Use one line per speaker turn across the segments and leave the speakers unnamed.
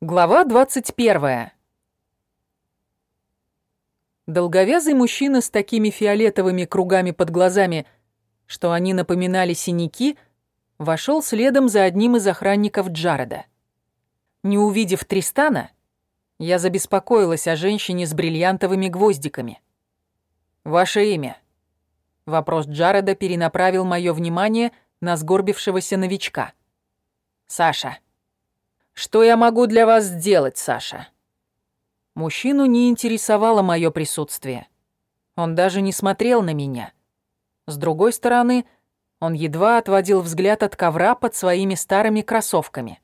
Глава 21. Долговязый мужчина с такими фиолетовыми кругами под глазами, что они напоминали синяки, вошел следом за одним из охранников Джареда. Не увидев Тристана, я забеспокоилась о женщине с бриллиантовыми гвоздиками. «Ваше имя?» Вопрос Джареда перенаправил мое внимание на сгорбившегося новичка. «Саша». Что я могу для вас сделать, Саша? Мужчину не интересовало мое присутствие. Он даже не смотрел на меня. С другой стороны, он едва отводил взгляд от ковра под своими старыми кроссовками.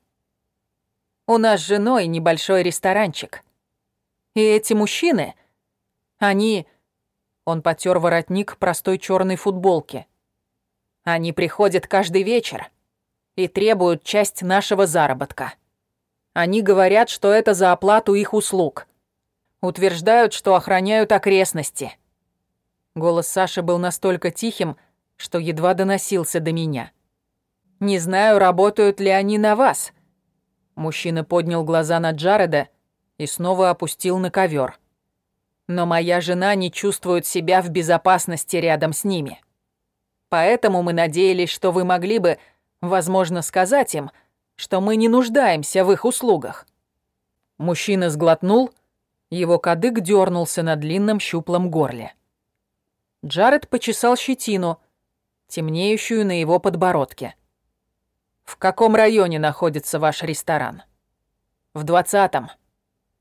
У нас с женой небольшой ресторанчик. И эти мужчины, они... Он потер воротник простой черной футболки. Они приходят каждый вечер и требуют часть нашего заработка. Они говорят, что это за оплату их услуг. Утверждают, что охраняют окрестности. Голос Саши был настолько тихим, что едва доносился до меня. «Не знаю, работают ли они на вас». Мужчина поднял глаза на Джареда и снова опустил на ковер. «Но моя жена не чувствует себя в безопасности рядом с ними. Поэтому мы надеялись, что вы могли бы, возможно, сказать им, что мы не нуждаемся в их услугах». Мужчина сглотнул, его кадык дернулся на длинном щуплом горле. Джаред почесал щетину, темнеющую на его подбородке. «В каком районе находится ваш ресторан?» «В двадцатом.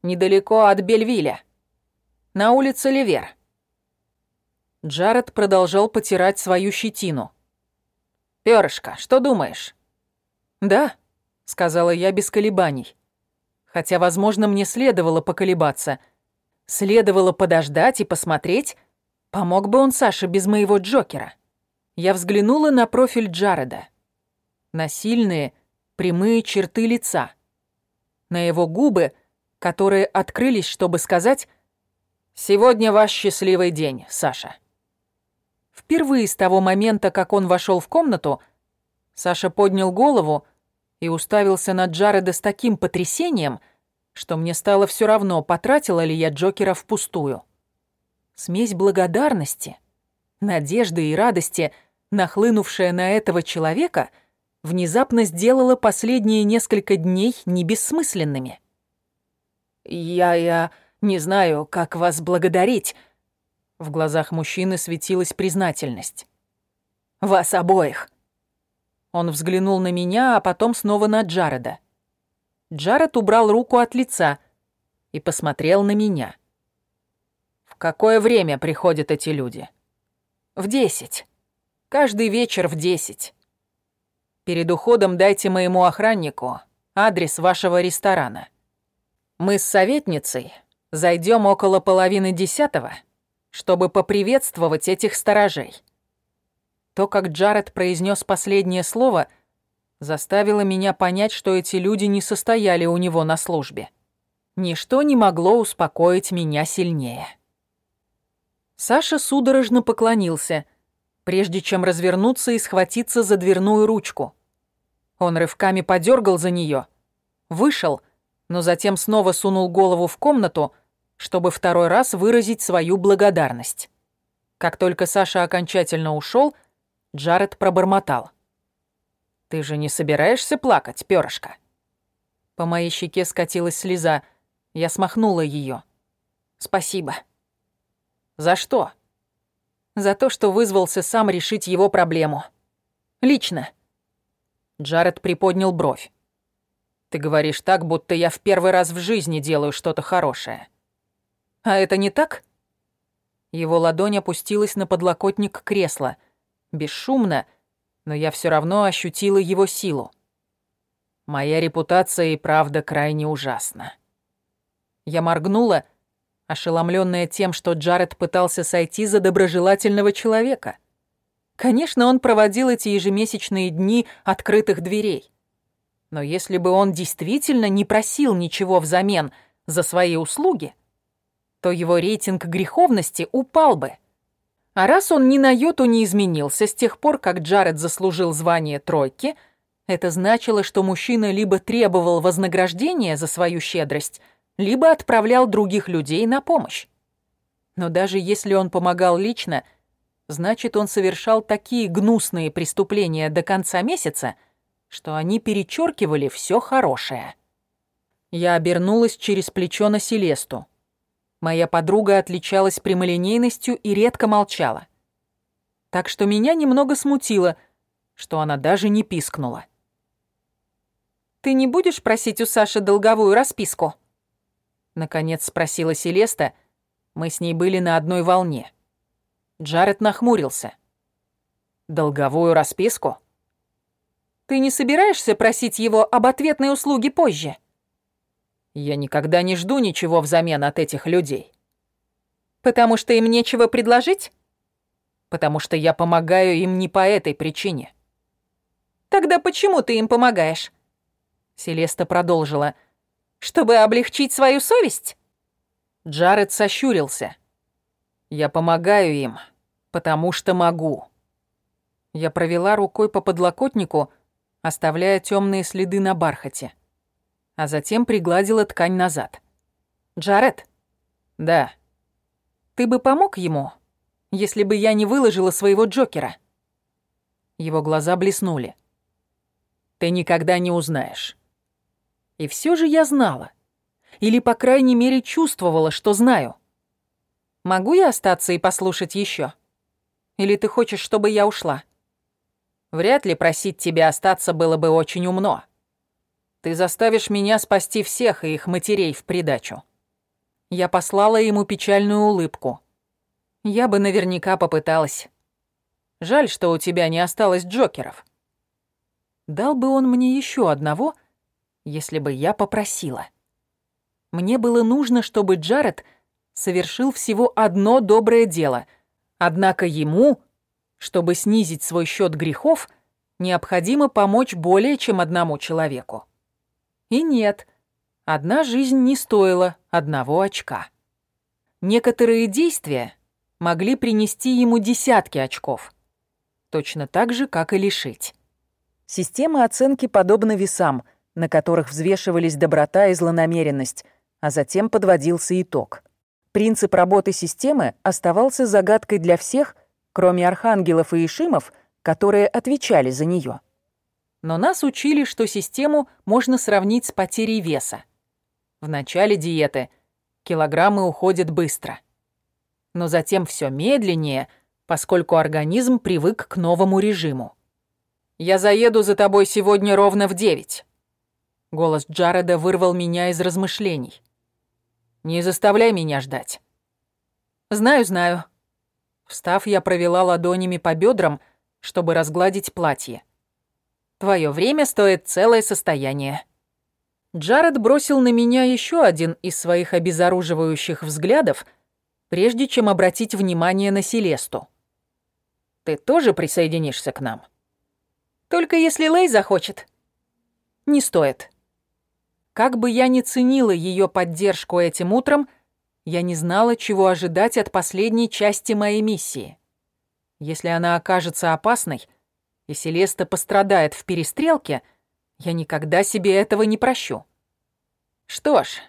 Недалеко от Бельвиля. На улице Ливер». Джаред продолжал потирать свою щетину. «Пёрышко, что думаешь?» «Да», — сказала я без колебаний. Хотя, возможно, мне следовало поколебаться. Следовало подождать и посмотреть, помог бы он Саше без моего Джокера. Я взглянула на профиль Джареда. На сильные, прямые черты лица. На его губы, которые открылись, чтобы сказать «Сегодня ваш счастливый день, Саша». Впервые с того момента, как он вошел в комнату, Саша поднял голову, и уставился на Джареда с таким потрясением, что мне стало все равно, потратила ли я Джокера впустую. Смесь благодарности, надежды и радости, нахлынувшая на этого человека, внезапно сделала последние несколько дней небессмысленными. «Я... я не знаю, как вас благодарить», — в глазах мужчины светилась признательность. «Вас обоих. Он взглянул на меня, а потом снова на Джареда. Джаред убрал руку от лица и посмотрел на меня. «В какое время приходят эти люди?» «В десять. Каждый вечер в десять. Перед уходом дайте моему охраннику адрес вашего ресторана. Мы с советницей зайдем около половины десятого, чтобы поприветствовать этих сторожей. То, как Джаред произнес последнее слово, заставило меня понять, что эти люди не состояли у него на службе. Ничто не могло успокоить меня сильнее. Саша судорожно поклонился, прежде чем развернуться и схватиться за дверную ручку. Он рывками подергал за нее, вышел, но затем снова сунул голову в комнату, чтобы второй раз выразить свою благодарность. Как только Саша окончательно ушел, Джаред пробормотал. «Ты же не собираешься плакать, перышко?» По моей щеке скатилась слеза. Я смахнула ее. «Спасибо». «За что?» «За то, что вызвался сам решить его проблему. Лично». Джаред приподнял бровь. «Ты говоришь так, будто я в первый раз в жизни делаю что-то хорошее». «А это не так?» Его ладонь опустилась на подлокотник кресла — бесшумно, но я все равно ощутила его силу. Моя репутация и правда крайне ужасна. Я моргнула, ошеломленная тем, что Джаред пытался сойти за доброжелательного человека. Конечно, он проводил эти ежемесячные дни открытых дверей. Но если бы он действительно не просил ничего взамен за свои услуги, то его рейтинг греховности упал бы. А раз он ни на йоту не изменился с тех пор, как Джаред заслужил звание тройки, Это значило, что мужчина либо требовал вознаграждения за свою щедрость, либо отправлял других людей на помощь. Но даже если он помогал лично, значит, он совершал такие гнусные преступления до конца месяца, что они перечеркивали все хорошее. Я обернулась через плечо на Селесту. Моя подруга отличалась прямолинейностью и редко молчала. Так что меня немного смутило, что она даже не пискнула. «Ты не будешь просить у Саши долговую расписку?» Наконец спросила Селеста. Мы с ней были на одной волне. Джаред нахмурился. «Долговую расписку?» «Ты не собираешься просить его об ответной услуге позже?» «Я никогда не жду ничего взамен от этих людей». «Потому что им нечего предложить?» «Потому что я помогаю им не по этой причине». «Тогда почему ты им помогаешь?» Селеста продолжила. «Чтобы облегчить свою совесть?» Джаред сощурился. «Я помогаю им, потому что могу». Я провела рукой по подлокотнику, оставляя темные следы на бархате, а затем пригладила ткань назад. «Джаред?» «Да». «Ты бы помог ему, если бы я не выложила своего Джокера?» Его глаза блеснули. «Ты никогда не узнаешь». И все же я знала. Или, по крайней мере, чувствовала, что знаю. Могу я остаться и послушать еще? Или ты хочешь, чтобы я ушла? Вряд ли просить тебя остаться было бы очень умно. Ты заставишь меня спасти всех и их матерей в придачу. Я послала ему печальную улыбку. Я бы наверняка попыталась. Жаль, что у тебя не осталось Джокеров. Дал бы он мне еще одного, если бы я попросила. Мне было нужно, чтобы Джаред совершил всего одно доброе дело. Однако ему, чтобы снизить свой счет грехов, необходимо помочь более чем одному человеку. И нет, одна жизнь не стоила одного очка. Некоторые действия могли принести ему десятки очков. Точно так же, как и лишить. Система оценки подобна весам, на которых взвешивались доброта и злонамеренность, а затем подводился итог. Принцип работы системы оставался загадкой для всех, кроме архангелов и ишимов, которые отвечали за нее. Но нас учили, что систему можно сравнить с потерей веса. В начале диеты килограммы уходят быстро. Но затем все медленнее, поскольку организм привык к новому режиму. «Я заеду за тобой сегодня ровно в девять», Голос Джареда вырвал меня из размышлений. «Не заставляй меня ждать». «Знаю, знаю». Встав, я провела ладонями по бедрам, чтобы разгладить платье. «Твое время стоит целое состояние». Джаред бросил на меня еще один из своих обезоруживающих взглядов, прежде чем обратить внимание на Селесту. «Ты тоже присоединишься к нам?» «Только если Лей захочет». «Не стоит. Как бы я ни ценила ее поддержку этим утром, я не знала, чего ожидать от последней части моей миссии. Если она окажется опасной, и Селеста пострадает в перестрелке, я никогда себе этого не прощу. Что ж,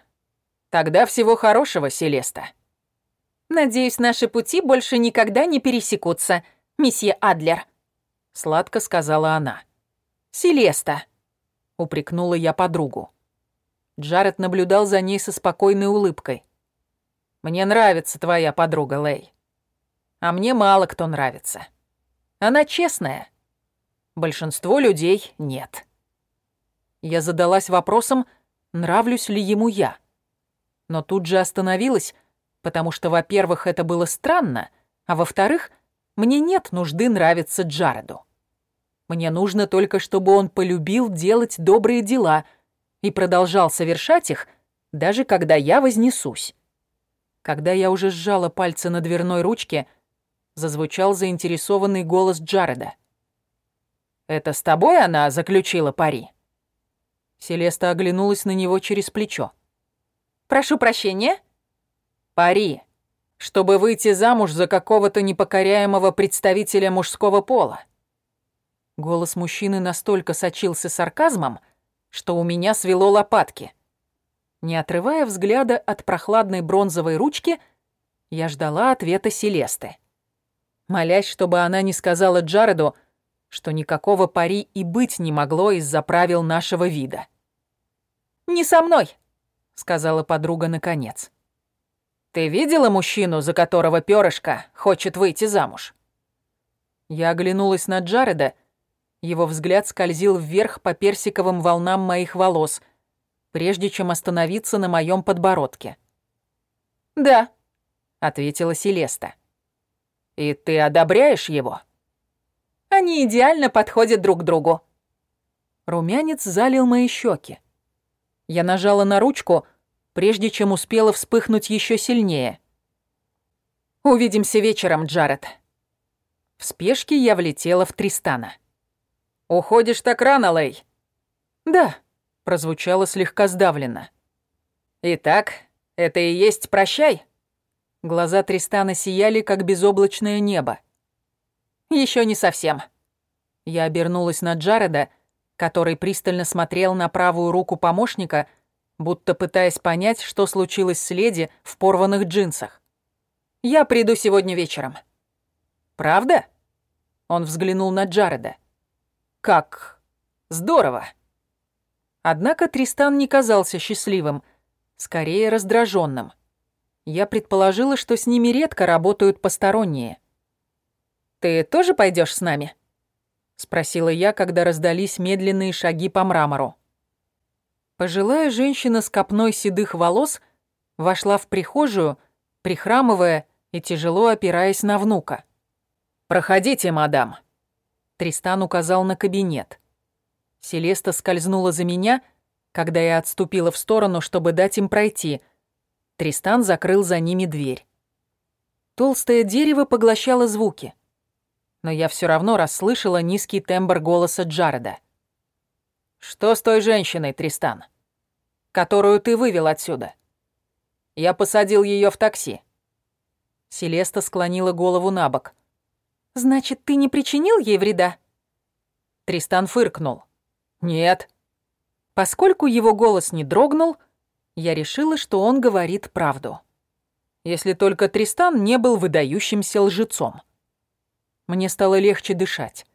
тогда всего хорошего, Селеста. Надеюсь, наши пути больше никогда не пересекутся, месье Адлер, сладко сказала она. Селеста, упрекнула я подругу. Джаред наблюдал за ней со спокойной улыбкой. «Мне нравится твоя подруга, Лэй. А мне мало кто нравится. Она честная. Большинство людей нет». Я задалась вопросом, нравлюсь ли ему я. Но тут же остановилась, потому что, во-первых, это было странно, а во-вторых, мне нет нужды нравиться Джареду. Мне нужно только, чтобы он полюбил делать добрые дела — и продолжал совершать их, даже когда я вознесусь. Когда я уже сжала пальцы на дверной ручке, зазвучал заинтересованный голос Джареда. «Это с тобой она заключила пари?» Селеста оглянулась на него через плечо. «Прошу прощения?» «Пари, чтобы выйти замуж за какого-то непокоряемого представителя мужского пола». Голос мужчины настолько сочился сарказмом, что у меня свело лопатки. Не отрывая взгляда от прохладной бронзовой ручки, я ждала ответа Селесты. Молясь, чтобы она не сказала Джареду, что никакого пари и быть не могло из-за правил нашего вида. «Не со мной», — сказала подруга наконец. «Ты видела мужчину, за которого перышко хочет выйти замуж?» Я оглянулась на Джареда. Его взгляд скользил вверх по персиковым волнам моих волос, прежде чем остановиться на моем подбородке. «Да», — ответила Селеста. «И ты одобряешь его?» «Они идеально подходят друг другу». Румянец залил мои щеки. Я нажала на ручку, прежде чем успела вспыхнуть еще сильнее. «Увидимся вечером, Джаред». В спешке я влетела в Тристана. «Уходишь так рано, Лей?» «Да», — прозвучало слегка сдавленно. «Итак, это и есть прощай?» Глаза Тристана сияли, как безоблачное небо. Еще не совсем». Я обернулась на Джареда, который пристально смотрел на правую руку помощника, будто пытаясь понять, что случилось с леди в порванных джинсах. «Я приду сегодня вечером». «Правда?» Он взглянул на Джареда. «Как? Здорово!» Однако Тристан не казался счастливым, скорее раздраженным я предположила, что с ними редко работают посторонние. «Ты тоже пойдешь с нами?» — спросила я, когда раздались медленные шаги по мрамору. Пожилая женщина с копной седых волос вошла в прихожую, прихрамывая и тяжело опираясь на внука. «Проходите, мадам», — Тристан указал на кабинет. Селеста скользнула за меня, когда я отступила в сторону, чтобы дать им пройти — Тристан закрыл за ними дверь. Толстое дерево поглощало звуки. Но я все равно расслышала низкий тембр голоса Джареда. «Что с той женщиной, Тристан? Которую ты вывел отсюда?» «Я посадил ее в такси». Селеста склонила голову на бок. «Значит, ты не причинил ей вреда?» Тристан фыркнул. «Нет». Поскольку его голос не дрогнул, я решила, что он говорит правду. Если только Тристан не был выдающимся лжецом. Мне стало легче дышать.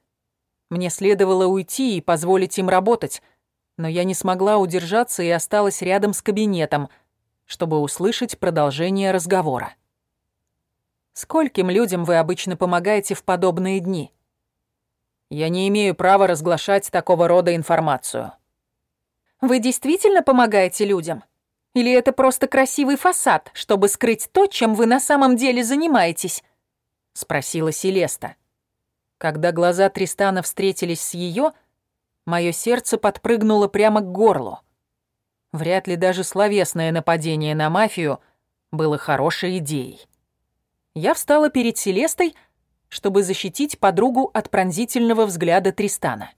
Мне следовало уйти и позволить им работать, но я не смогла удержаться и осталась рядом с кабинетом, чтобы услышать продолжение разговора. Скольким людям вы обычно помогаете в подобные дни? Я не имею права разглашать такого рода информацию. Вы действительно помогаете людям? Или это просто красивый фасад, чтобы скрыть то, чем вы на самом деле занимаетесь?» — спросила Селеста. Когда глаза Тристана встретились с ее, мое сердце подпрыгнуло прямо к горлу. Вряд ли даже словесное нападение на мафию было хорошей идеей. Я встала перед Селестой, чтобы защитить подругу от пронзительного взгляда Тристана.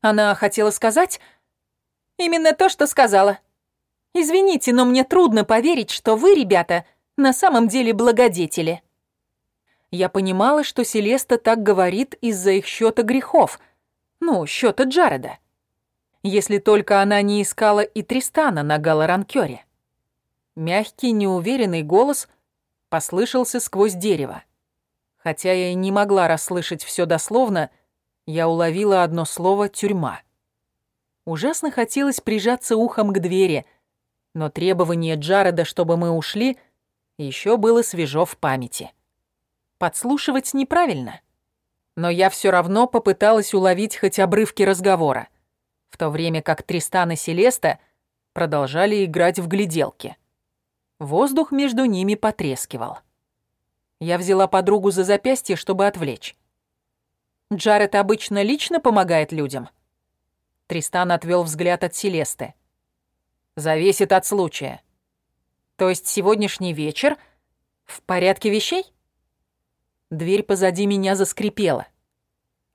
Она хотела сказать именно то, что сказала. Извините, но мне трудно поверить, что вы, ребята, на самом деле благодетели. Я понимала, что Селеста так говорит из-за их счета грехов. Ну, счета Джареда. Если только она не искала и Тристана на галаранкёре. Мягкий, неуверенный голос послышался сквозь дерево. Хотя я и не могла расслышать все дословно, я уловила одно слово «тюрьма». Ужасно хотелось прижаться ухом к двери — но требование Джареда, чтобы мы ушли, еще было свежо в памяти. Подслушивать неправильно. Но я все равно попыталась уловить хоть обрывки разговора, в то время как Тристан и Селеста продолжали играть в гляделки. Воздух между ними потрескивал. Я взяла подругу за запястье, чтобы отвлечь. Джаред обычно лично помогает людям. Тристан отвел взгляд от Селесты. Зависит от случая. То есть сегодняшний вечер в порядке вещей? Дверь позади меня заскрипела.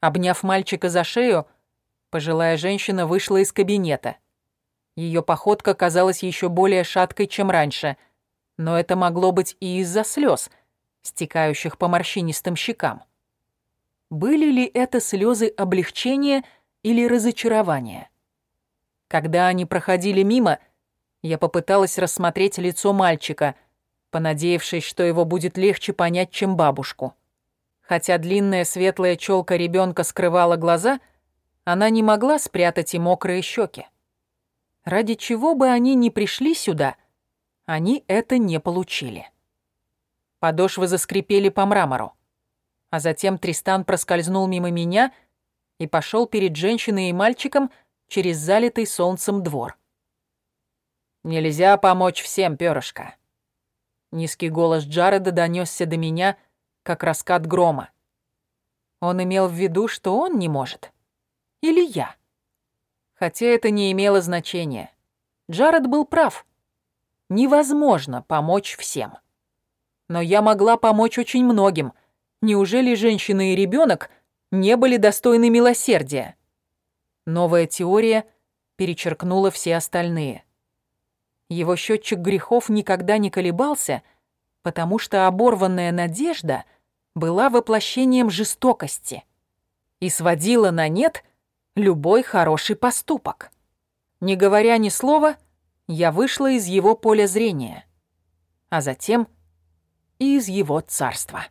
Обняв мальчика за шею, пожилая женщина вышла из кабинета. Ее походка казалась еще более шаткой, чем раньше, но это могло быть и из-за слез, стекающих по морщинистым щекам. Были ли это слезы облегчения или разочарования? Когда они проходили мимо, я попыталась рассмотреть лицо мальчика, понадеявшись, что его будет легче понять, чем бабушку. Хотя длинная светлая челка ребенка скрывала глаза, она не могла спрятать и мокрые щеки. Ради чего бы они ни пришли сюда, они это не получили. Подошвы заскрипели по мрамору. А затем Тристан проскользнул мимо меня и пошел перед женщиной и мальчиком через залитый солнцем двор. «Нельзя помочь всем, перышко». Низкий голос Джареда донесся до меня, как раскат грома. Он имел в виду, что он не может. Или я. Хотя это не имело значения. Джаред был прав. Невозможно помочь всем. Но я могла помочь очень многим. Неужели женщина и ребенок не были достойны милосердия? Новая теория перечеркнула все остальные. Его счетчик грехов никогда не колебался, потому что оборванная надежда была воплощением жестокости и сводила на нет любой хороший поступок. Не говоря ни слова, я вышла из его поля зрения, а затем и из его царства.